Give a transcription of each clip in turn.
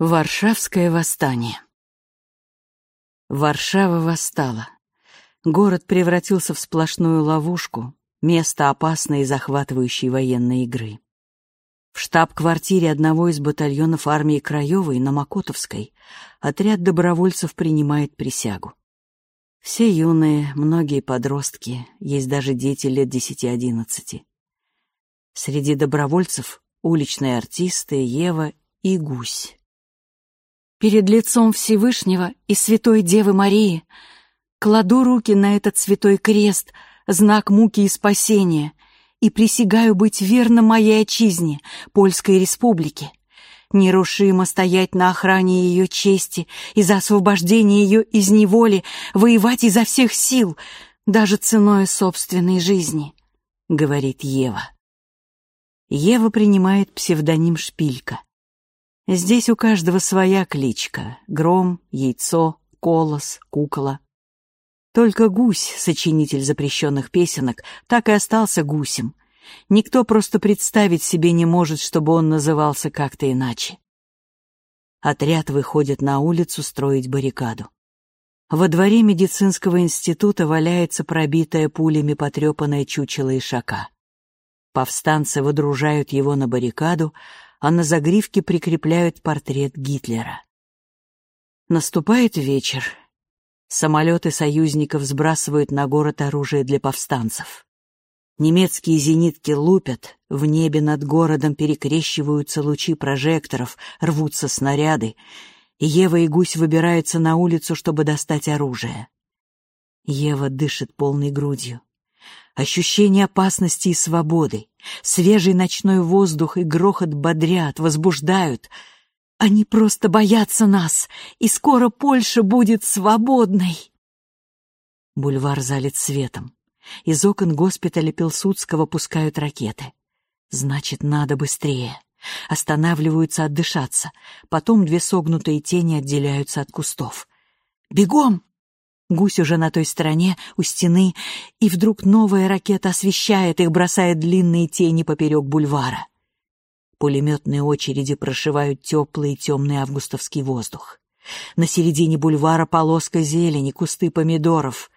Варшавское восстание Варшава восстала. Город превратился в сплошную ловушку, место опасной и захватывающей военной игры. В штаб-квартире одного из батальонов армии Краевой на Макотовской отряд добровольцев принимает присягу. Все юные, многие подростки, есть даже дети лет десяти-одиннадцати. Среди добровольцев уличные артисты Ева и Гусь. Перед лицом Всевышнего и Святой Девы Марии кладу руки на этот святой крест, знак муки и спасения, и присягаю быть верным моей отчизне, Польской Республике, нерушимо стоять на охране ее чести и за освобождение ее из неволи, воевать изо всех сил, даже ценой собственной жизни, — говорит Ева. Ева принимает псевдоним Шпилька. Здесь у каждого своя кличка — гром, яйцо, колос, кукола. Только гусь, сочинитель запрещенных песенок, так и остался гусем. Никто просто представить себе не может, чтобы он назывался как-то иначе. Отряд выходит на улицу строить баррикаду. Во дворе медицинского института валяется пробитая пулями потрепанная чучело ишака. Повстанцы выдружают его на баррикаду, а на загривке прикрепляют портрет Гитлера. Наступает вечер. Самолеты союзников сбрасывают на город оружие для повстанцев. Немецкие зенитки лупят, в небе над городом перекрещиваются лучи прожекторов, рвутся снаряды, Ева и Гусь выбираются на улицу, чтобы достать оружие. Ева дышит полной грудью. Ощущение опасности и свободы, свежий ночной воздух и грохот бодрят, возбуждают. Они просто боятся нас, и скоро Польша будет свободной. Бульвар залит светом. Из окон госпиталя Пилсудского пускают ракеты. Значит, надо быстрее. Останавливаются отдышаться. Потом две согнутые тени отделяются от кустов. «Бегом!» Гусь уже на той стороне, у стены, и вдруг новая ракета освещает их, бросая длинные тени поперек бульвара. Пулеметные очереди прошивают теплый и темный августовский воздух. На середине бульвара полоска зелени, кусты помидоров.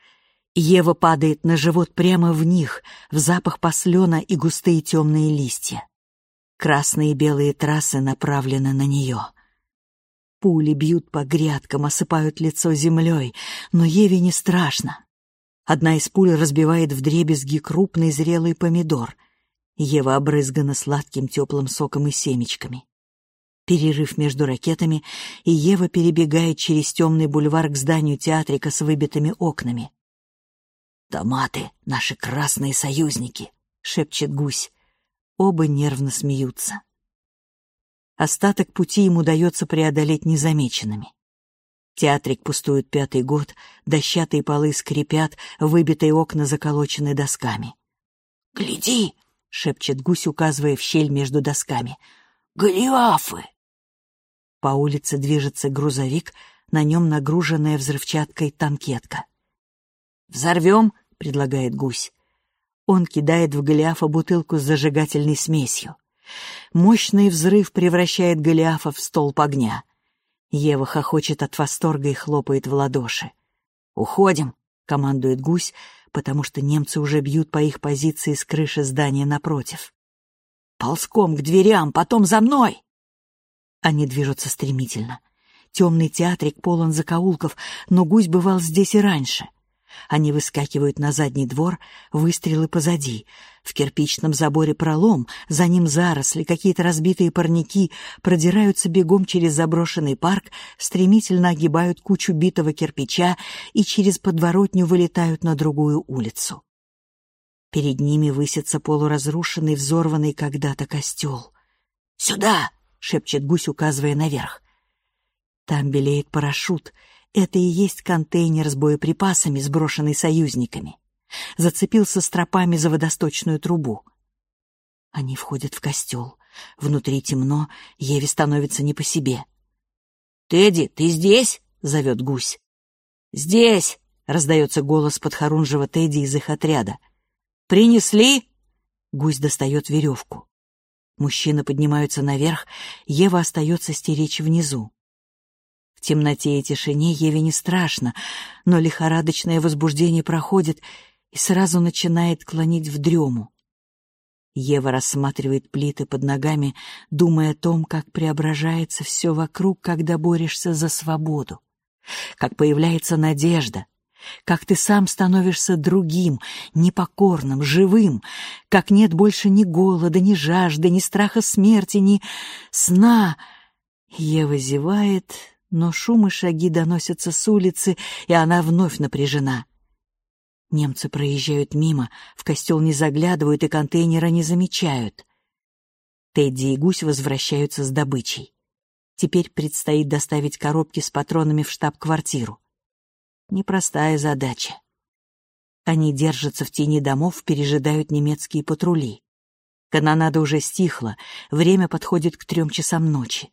Ева падает на живот прямо в них, в запах послена и густые темные листья. Красные и белые трассы направлены на нее — Пули бьют по грядкам, осыпают лицо землей, но Еве не страшно. Одна из пуль разбивает вдребезги крупный зрелый помидор. Ева обрызгана сладким теплым соком и семечками. Перерыв между ракетами, и Ева перебегает через темный бульвар к зданию театрика с выбитыми окнами. «Томаты — наши красные союзники», — шепчет гусь. Оба нервно смеются. Остаток пути ему удается преодолеть незамеченными. Театрик пустует пятый год, дощатые полы скрипят, выбитые окна заколочены досками. «Гляди!» — шепчет гусь, указывая в щель между досками. «Голиафы!» По улице движется грузовик, на нем нагруженная взрывчаткой танкетка. «Взорвем!» — предлагает гусь. Он кидает в Голиафа бутылку с зажигательной смесью. Мощный взрыв превращает Голиафа в столб огня. Ева хохочет от восторга и хлопает в ладоши. «Уходим!» — командует гусь, потому что немцы уже бьют по их позиции с крыши здания напротив. «Ползком к дверям, потом за мной!» Они движутся стремительно. Темный театрик полон закоулков, но гусь бывал здесь и раньше — они выскакивают на задний двор, выстрелы позади. В кирпичном заборе пролом, за ним заросли, какие-то разбитые парники продираются бегом через заброшенный парк, стремительно огибают кучу битого кирпича и через подворотню вылетают на другую улицу. Перед ними высится полуразрушенный, взорванный когда-то костел. «Сюда!» — шепчет гусь, указывая наверх. Там белеет парашют — это и есть контейнер с боеприпасами, сброшенный союзниками. Зацепился стропами за водосточную трубу. Они входят в костел. Внутри темно, Еве становится не по себе. «Тедди, ты здесь?» — зовет гусь. «Здесь!» — раздается голос подхорунжего Тедди из их отряда. «Принесли?» — гусь достает веревку. Мужчины поднимаются наверх, Ева остается стеречь внизу. Темноте и тишине Еве не страшно, но лихорадочное возбуждение проходит и сразу начинает клонить в дрему. Ева рассматривает плиты под ногами, думая о том, как преображается все вокруг, когда борешься за свободу, как появляется надежда, как ты сам становишься другим, непокорным, живым, как нет больше ни голода, ни жажды, ни страха смерти, ни сна. Ева зевает, но шум и шаги доносятся с улицы, и она вновь напряжена. Немцы проезжают мимо, в костел не заглядывают и контейнера не замечают. Тедди и Гусь возвращаются с добычей. Теперь предстоит доставить коробки с патронами в штаб-квартиру. Непростая задача. Они держатся в тени домов, пережидают немецкие патрули. Канонада уже стихла, время подходит к трем часам ночи.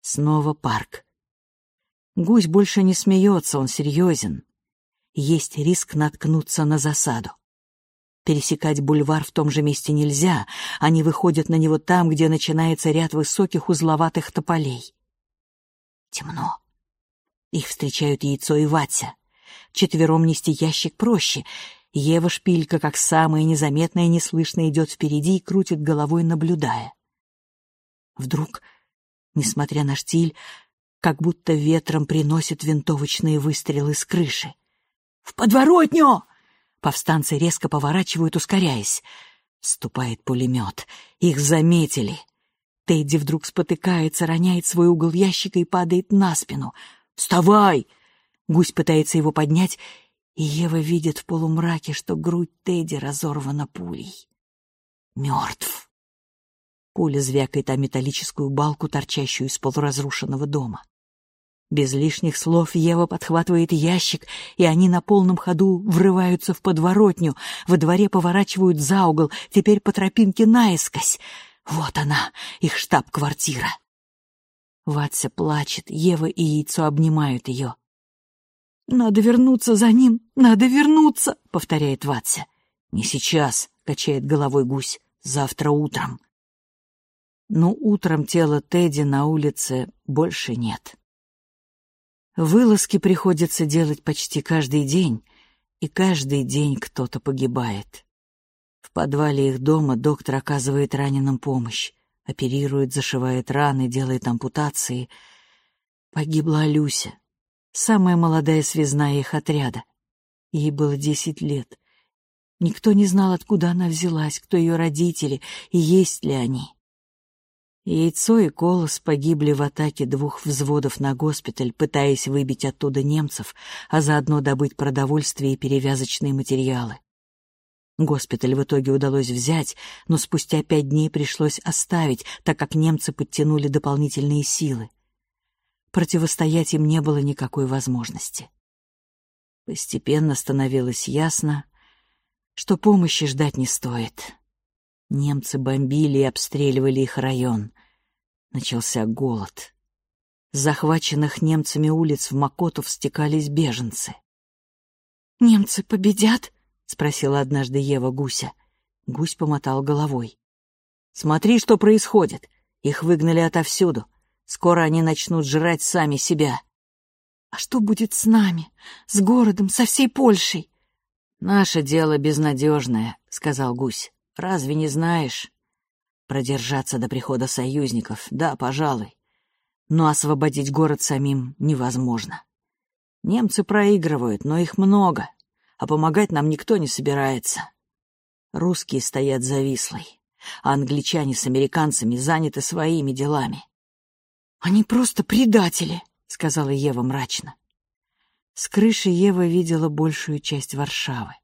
Снова парк. Гусь больше не смеется, он серьезен. Есть риск наткнуться на засаду. Пересекать бульвар в том же месте нельзя, они выходят на него там, где начинается ряд высоких узловатых тополей. Темно. Их встречают яйцо и Ватя. Четвером нести ящик проще. Ева Шпилька, как самая незаметная и неслышно, идет впереди и крутит головой, наблюдая. Вдруг, несмотря на штиль, как будто ветром приносит винтовочные выстрелы с крыши. «В подворотню!» Повстанцы резко поворачивают, ускоряясь. Ступает пулемет. Их заметили. Тедди вдруг спотыкается, роняет свой угол ящика и падает на спину. «Вставай!» Гусь пытается его поднять, и Ева видит в полумраке, что грудь Тедди разорвана пулей. Мертв. Пуля звякает о металлическую балку, торчащую из полуразрушенного дома. Без лишних слов Ева подхватывает ящик, и они на полном ходу врываются в подворотню, во дворе поворачивают за угол, теперь по тропинке наискось. Вот она, их штаб-квартира. Ватся плачет, Ева и Яйцо обнимают ее. «Надо вернуться за ним, надо вернуться», — повторяет Ватся. «Не сейчас», — качает головой гусь, — «завтра утром» но утром тела Тедди на улице больше нет. Вылазки приходится делать почти каждый день, и каждый день кто-то погибает. В подвале их дома доктор оказывает раненым помощь, оперирует, зашивает раны, делает ампутации. Погибла Люся, самая молодая связная их отряда. Ей было десять лет. Никто не знал, откуда она взялась, кто ее родители и есть ли они. Яйцо и Колос погибли в атаке двух взводов на госпиталь, пытаясь выбить оттуда немцев, а заодно добыть продовольствие и перевязочные материалы. Госпиталь в итоге удалось взять, но спустя пять дней пришлось оставить, так как немцы подтянули дополнительные силы. Противостоять им не было никакой возможности. Постепенно становилось ясно, что помощи ждать не стоит. Немцы бомбили и обстреливали их район. Начался голод. С захваченных немцами улиц в Макотов стекались беженцы. «Немцы победят?» — спросила однажды Ева Гуся. Гусь помотал головой. «Смотри, что происходит. Их выгнали отовсюду. Скоро они начнут жрать сами себя». «А что будет с нами? С городом, со всей Польшей?» «Наше дело безнадежное», — сказал Гусь. «Разве не знаешь?» Продержаться до прихода союзников, да, пожалуй. Но освободить город самим невозможно. Немцы проигрывают, но их много, а помогать нам никто не собирается. Русские стоят завислой, а англичане с американцами заняты своими делами. «Они просто предатели», — сказала Ева мрачно. С крыши Ева видела большую часть Варшавы.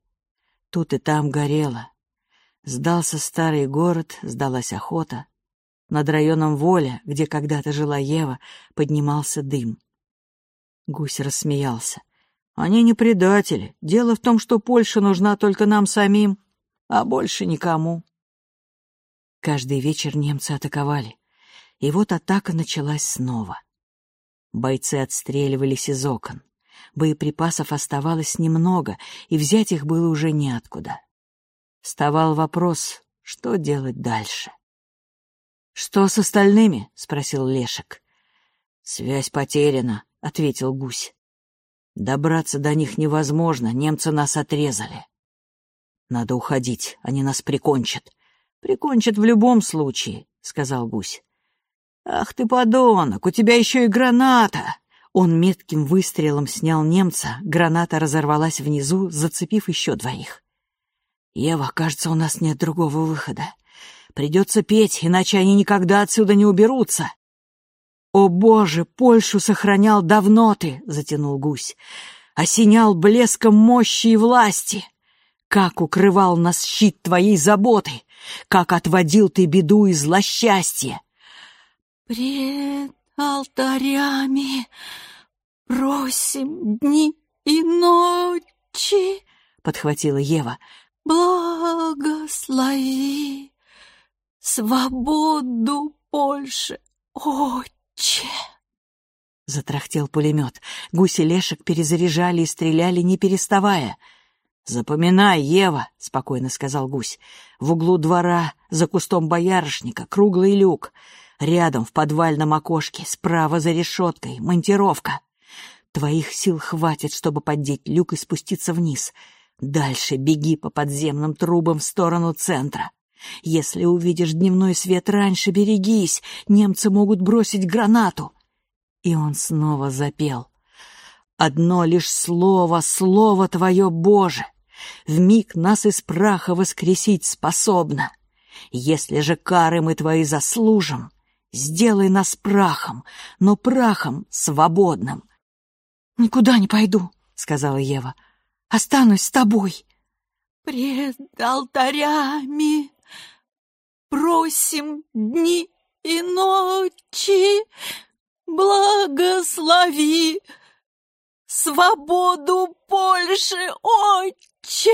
Тут и там горело, Сдался старый город, сдалась охота. Над районом Воля, где когда-то жила Ева, поднимался дым. Гусь рассмеялся. «Они не предатели. Дело в том, что Польша нужна только нам самим, а больше никому». Каждый вечер немцы атаковали. И вот атака началась снова. Бойцы отстреливались из окон. Боеприпасов оставалось немного, и взять их было уже неоткуда. Вставал вопрос, что делать дальше. «Что с остальными?» — спросил Лешек. «Связь потеряна», — ответил гусь. «Добраться до них невозможно, немцы нас отрезали. Надо уходить, они нас прикончат». «Прикончат в любом случае», — сказал гусь. «Ах ты, подонок, у тебя еще и граната!» Он метким выстрелом снял немца, граната разорвалась внизу, зацепив еще двоих. «Ева, кажется, у нас нет другого выхода. Придется петь, иначе они никогда отсюда не уберутся». «О, Боже, Польшу сохранял давно ты!» — затянул гусь. «Осенял блеском мощи и власти! Как укрывал нас щит твоей заботы! Как отводил ты беду и злосчастье!» «Пред алтарями просим дни и ночи!» — подхватила Ева. «Благослови свободу Польши, отче!» Затрахтел пулемет. Гуси лешек перезаряжали и стреляли, не переставая. «Запоминай, Ева!» — спокойно сказал гусь. «В углу двора, за кустом боярышника, круглый люк. Рядом, в подвальном окошке, справа за решеткой, монтировка. Твоих сил хватит, чтобы поддеть люк и спуститься вниз. Дальше беги по подземным трубам в сторону центра. Если увидишь дневной свет раньше, берегись, немцы могут бросить гранату. И он снова запел. Одно лишь слово, слово твое, Боже, в миг нас из праха воскресить способно. Если же кары мы твои заслужим, сделай нас прахом, но прахом свободным. «Никуда не пойду», — сказала Ева. Останусь с тобой. Пред алтарями просим дни и ночи, благослови свободу Польши, отче!»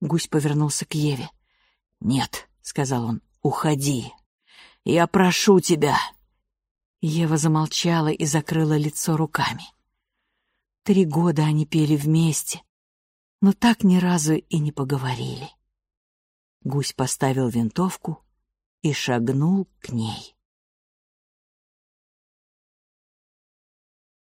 Гусь повернулся к Еве. «Нет», — сказал он, — «уходи. Я прошу тебя». Ева замолчала и закрыла лицо руками. Три года они пели вместе, но так ни разу и не поговорили. Гусь поставил винтовку и шагнул к ней.